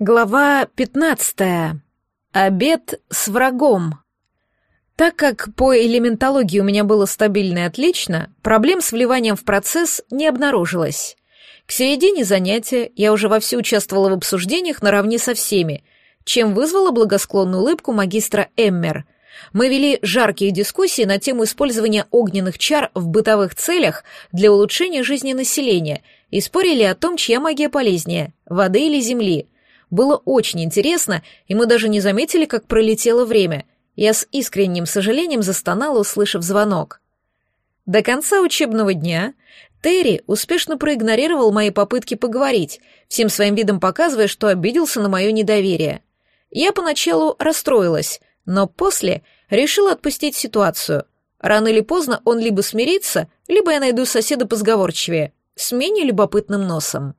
Глава 15. Обед с врагом. Так как по элементологии у меня было стабильно и отлично, проблем с вливанием в процесс не обнаружилось. К середине занятия я уже вовсю участвовала в обсуждениях наравне со всеми, чем вызвала благосклонную улыбку магистра Эммер. Мы вели жаркие дискуссии на тему использования огненных чар в бытовых целях для улучшения жизни населения и спорили о том, чья магия полезнее — воды или земли — было очень интересно, и мы даже не заметили, как пролетело время. Я с искренним сожалением застонала, услышав звонок. До конца учебного дня Терри успешно проигнорировал мои попытки поговорить, всем своим видом показывая, что обиделся на мое недоверие. Я поначалу расстроилась, но после решила отпустить ситуацию. Рано или поздно он либо смирится, либо я найду соседа позговорчивее, с менее любопытным носом.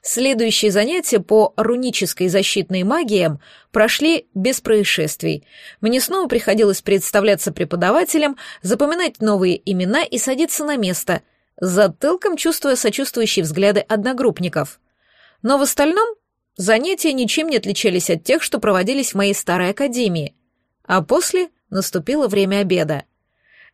Следующие занятия по рунической защитной магиям прошли без происшествий. Мне снова приходилось представляться преподавателем, запоминать новые имена и садиться на место, с затылком чувствуя сочувствующие взгляды одногруппников. Но в остальном занятия ничем не отличались от тех, что проводились в моей старой академии. А после наступило время обеда.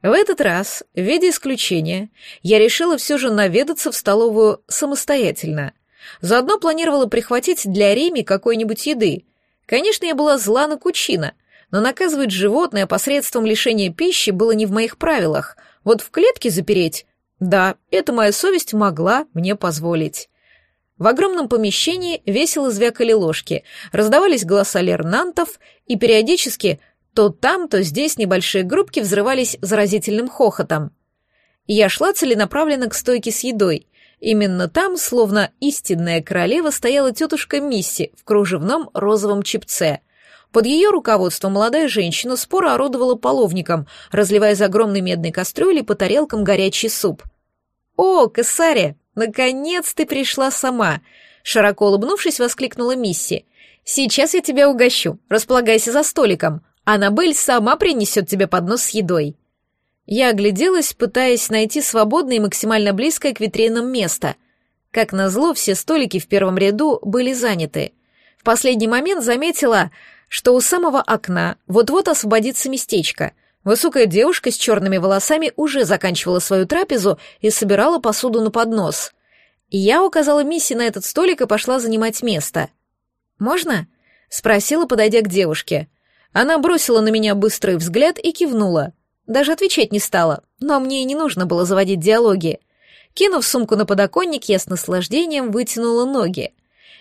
В этот раз, в виде исключения, я решила все же наведаться в столовую самостоятельно — Заодно планировала прихватить для Реми какой-нибудь еды. Конечно, я была зла на Кучина, но наказывать животное посредством лишения пищи было не в моих правилах. Вот в клетке запереть? Да, это моя совесть могла мне позволить. В огромном помещении весело звякали ложки, раздавались голоса лернантов, и периодически то там, то здесь небольшие группки взрывались заразительным хохотом. Я шла целенаправленно к стойке с едой, Именно там, словно истинная королева, стояла тетушка Мисси в кружевном розовом чепце. Под ее руководством молодая женщина споро орудовала половником, разливая из огромной медной кастрюли по тарелкам горячий суп. «О, Кассария, наконец ты пришла сама!» Широко улыбнувшись, воскликнула Мисси. «Сейчас я тебя угощу. Располагайся за столиком. Аннабель сама принесет тебе поднос с едой». Я огляделась, пытаясь найти свободное и максимально близкое к витринам место. Как назло, все столики в первом ряду были заняты. В последний момент заметила, что у самого окна вот-вот освободится местечко. Высокая девушка с черными волосами уже заканчивала свою трапезу и собирала посуду на поднос. Я указала Мисси на этот столик и пошла занимать место. «Можно?» — спросила, подойдя к девушке. Она бросила на меня быстрый взгляд и кивнула — даже отвечать не стала, но мне и не нужно было заводить диалоги. Кинув сумку на подоконник, я с наслаждением вытянула ноги.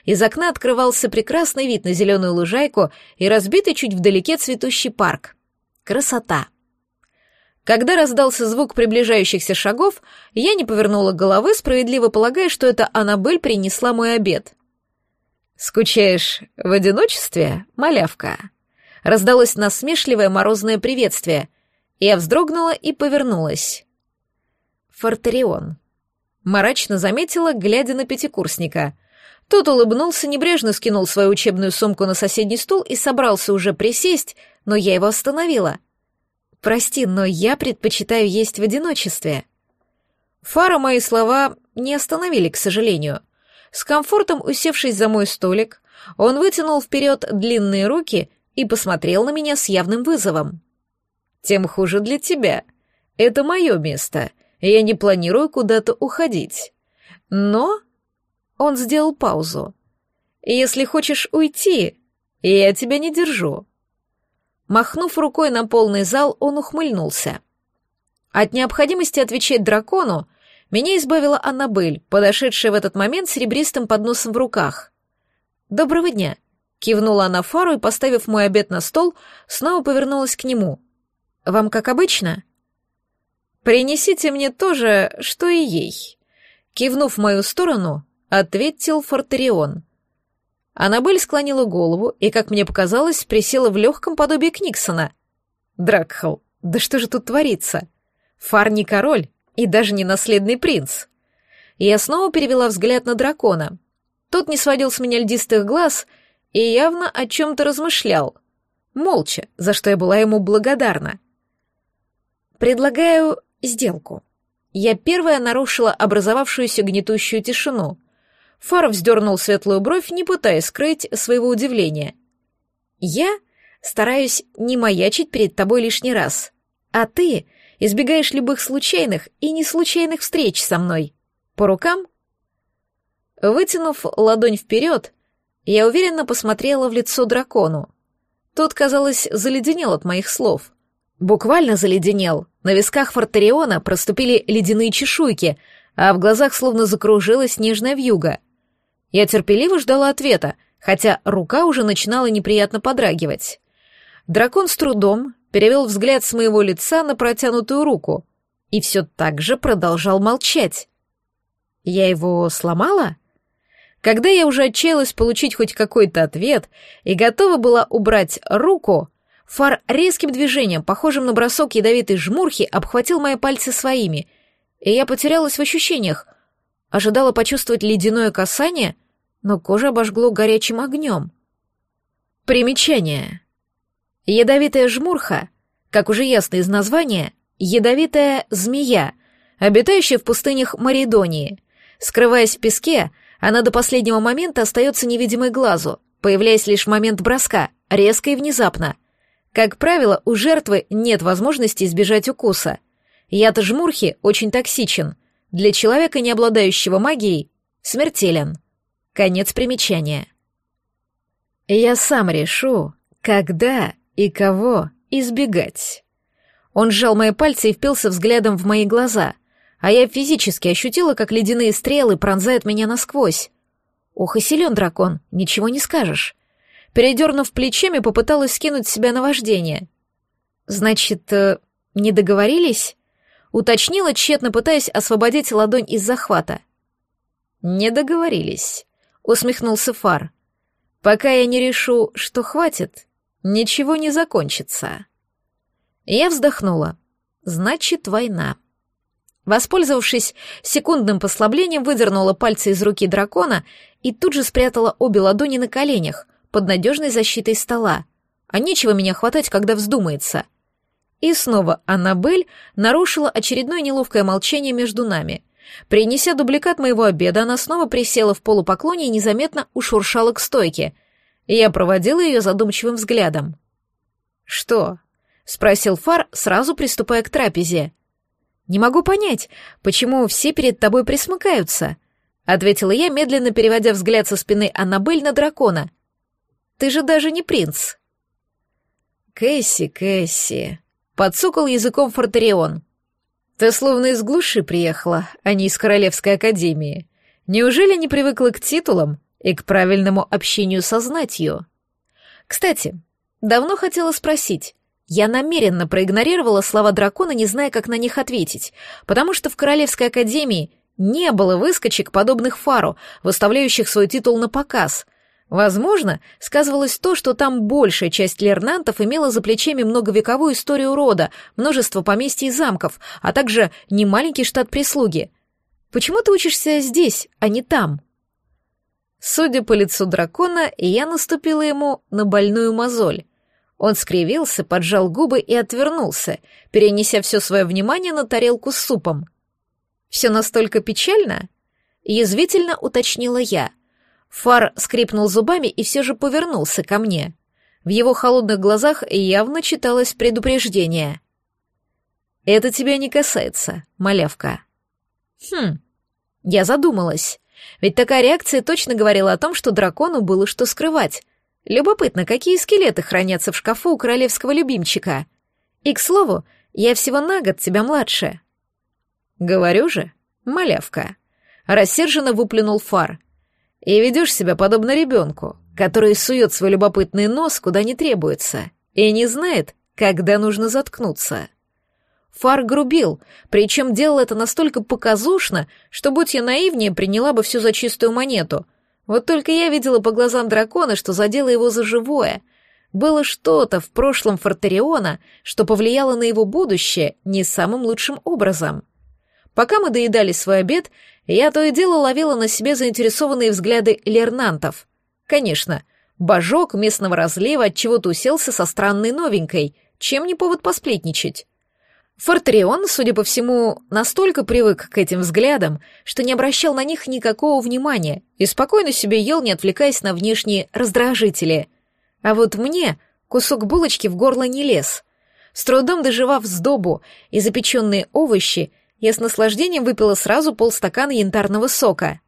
Из окна открывался прекрасный вид на зеленую лужайку и разбитый чуть вдалеке цветущий парк. Красота! Когда раздался звук приближающихся шагов, я не повернула головы, справедливо полагая, что это Аннабель принесла мой обед. «Скучаешь в одиночестве, малявка?» Раздалось насмешливое морозное приветствие, я вздрогнула и повернулась. Фортерион. Мрачно заметила, глядя на пятикурсника. Тот улыбнулся, небрежно скинул свою учебную сумку на соседний стул и собрался уже присесть, но я его остановила. «Прости, но я предпочитаю есть в одиночестве». Фара мои слова не остановили, к сожалению. С комфортом усевшись за мой столик, он вытянул вперед длинные руки и посмотрел на меня с явным вызовом тем хуже для тебя. Это мое место, я не планирую куда-то уходить. Но...» Он сделал паузу. «Если хочешь уйти, я тебя не держу». Махнув рукой на полный зал, он ухмыльнулся. От необходимости отвечать дракону меня избавила Аннабель, подошедшая в этот момент с серебристым подносом в руках. «Доброго дня!» — кивнула она фару и, поставив мой обед на стол, снова повернулась к нему. Вам как обычно? Принесите мне то же, что и ей. Кивнув в мою сторону, ответил Фортерион. Аннабель склонила голову и, как мне показалось, присела в легком подобии Книксона. Дракхал, да что же тут творится? Фар не король и даже не наследный принц. Я снова перевела взгляд на дракона. Тот не сводил с меня льдистых глаз и явно о чем-то размышлял. Молча, за что я была ему благодарна. Предлагаю сделку. Я первая нарушила образовавшуюся гнетущую тишину. Фар вздернул светлую бровь, не пытаясь скрыть своего удивления. «Я стараюсь не маячить перед тобой лишний раз, а ты избегаешь любых случайных и неслучайных встреч со мной. По рукам?» Вытянув ладонь вперед, я уверенно посмотрела в лицо дракону. Тот, казалось, заледенел от моих слов. Буквально заледенел. На висках Фортериона проступили ледяные чешуйки, а в глазах словно закружилась нежная вьюга. Я терпеливо ждала ответа, хотя рука уже начинала неприятно подрагивать. Дракон с трудом перевел взгляд с моего лица на протянутую руку и все так же продолжал молчать. Я его сломала? Когда я уже отчаялась получить хоть какой-то ответ и готова была убрать руку, Фар резким движением, похожим на бросок ядовитой жмурхи, обхватил мои пальцы своими, и я потерялась в ощущениях. Ожидала почувствовать ледяное касание, но кожа обожгло горячим огнем. Примечание. Ядовитая жмурха, как уже ясно из названия, ядовитая змея, обитающая в пустынях Маридонии. Скрываясь в песке, она до последнего момента остается невидимой глазу, появляясь лишь в момент броска, резко и внезапно. Как правило, у жертвы нет возможности избежать укуса. Яд жмурхи очень токсичен. Для человека, не обладающего магией, смертелен. Конец примечания. Я сам решу, когда и кого избегать. Он сжал мои пальцы и впился взглядом в мои глаза, а я физически ощутила, как ледяные стрелы пронзают меня насквозь. Ох и силен дракон, ничего не скажешь. Передернув плечами, попыталась скинуть с себя наваждение. «Значит, э, не договорились?» Уточнила, тщетно пытаясь освободить ладонь из захвата. «Не договорились», — усмехнулся Фар. «Пока я не решу, что хватит, ничего не закончится». Я вздохнула. «Значит, война». Воспользовавшись секундным послаблением, выдернула пальцы из руки дракона и тут же спрятала обе ладони на коленях, под надежной защитой стола. А нечего меня хватать, когда вздумается. И снова Аннабель нарушила очередное неловкое молчание между нами — Принеся дубликат моего обеда, она снова присела в полупоклоне и незаметно ушуршала к стойке. Я проводила ее задумчивым взглядом. «Что?» — спросил Фар, сразу приступая к трапезе. «Не могу понять, почему все перед тобой присмыкаются», — ответила я, медленно переводя взгляд со спины Аннабель на дракона. «Ты же даже не принц». «Кэсси, Кэсси», — подсукал языком Фортерион. Ты словно из глуши приехала, а не из Королевской Академии. Неужели не привыкла к титулам и к правильному общению со знатью? Кстати, давно хотела спросить. Я намеренно проигнорировала слова дракона, не зная, как на них ответить, потому что в Королевской Академии не было выскочек, подобных Фару, выставляющих свой титул на показ, Возможно, сказывалось то, что там большая часть лернантов имела за плечами многовековую историю рода, множество поместий и замков, а также немаленький штат прислуги. Почему ты учишься здесь, а не там? Судя по лицу дракона, я наступила ему на больную мозоль. Он скривился, поджал губы и отвернулся, перенеся все свое внимание на тарелку с супом. «Все настолько печально?» — язвительно уточнила я — Фар скрипнул зубами и все же повернулся ко мне. В его холодных глазах явно читалось предупреждение. «Это тебя не касается, малявка». «Хм». Я задумалась. Ведь такая реакция точно говорила о том, что дракону было что скрывать. Любопытно, какие скелеты хранятся в шкафу у королевского любимчика. И, к слову, я всего на год тебя младше. Говорю же, малявка. Рассерженно выплюнул фар и ведешь себя подобно ребенку, который сует свой любопытный нос куда не требуется и не знает, когда нужно заткнуться. Фар грубил, причем делал это настолько показушно, что, будь я наивнее, приняла бы все за чистую монету. Вот только я видела по глазам дракона, что задело его за живое. Было что-то в прошлом Фортериона, что повлияло на его будущее не самым лучшим образом. Пока мы доедали свой обед, я то и дело ловила на себе заинтересованные взгляды лернантов. Конечно, божок местного разлива от чего-то уселся со странной новенькой, чем не повод посплетничать. Фортрион, судя по всему, настолько привык к этим взглядам, что не обращал на них никакого внимания и спокойно себе ел, не отвлекаясь на внешние раздражители. А вот мне кусок булочки в горло не лез. С трудом доживав сдобу и запеченные овощи, я с наслаждением выпила сразу полстакана янтарного сока.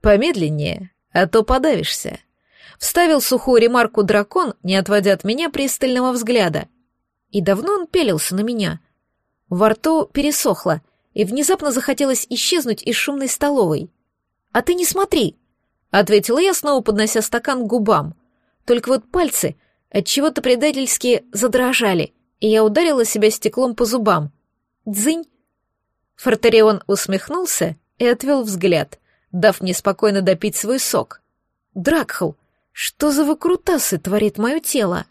«Помедленнее, а то подавишься», — вставил сухую ремарку дракон, не отводя от меня пристального взгляда — и давно он пелился на меня. Во рту пересохло, и внезапно захотелось исчезнуть из шумной столовой. «А ты не смотри!» — ответила я, снова поднося стакан к губам. Только вот пальцы от чего то предательски задрожали, и я ударила себя стеклом по зубам. «Дзынь!» Фортерион усмехнулся и отвел взгляд, дав мне спокойно допить свой сок. «Дракхл, что за выкрутасы творит мое тело?»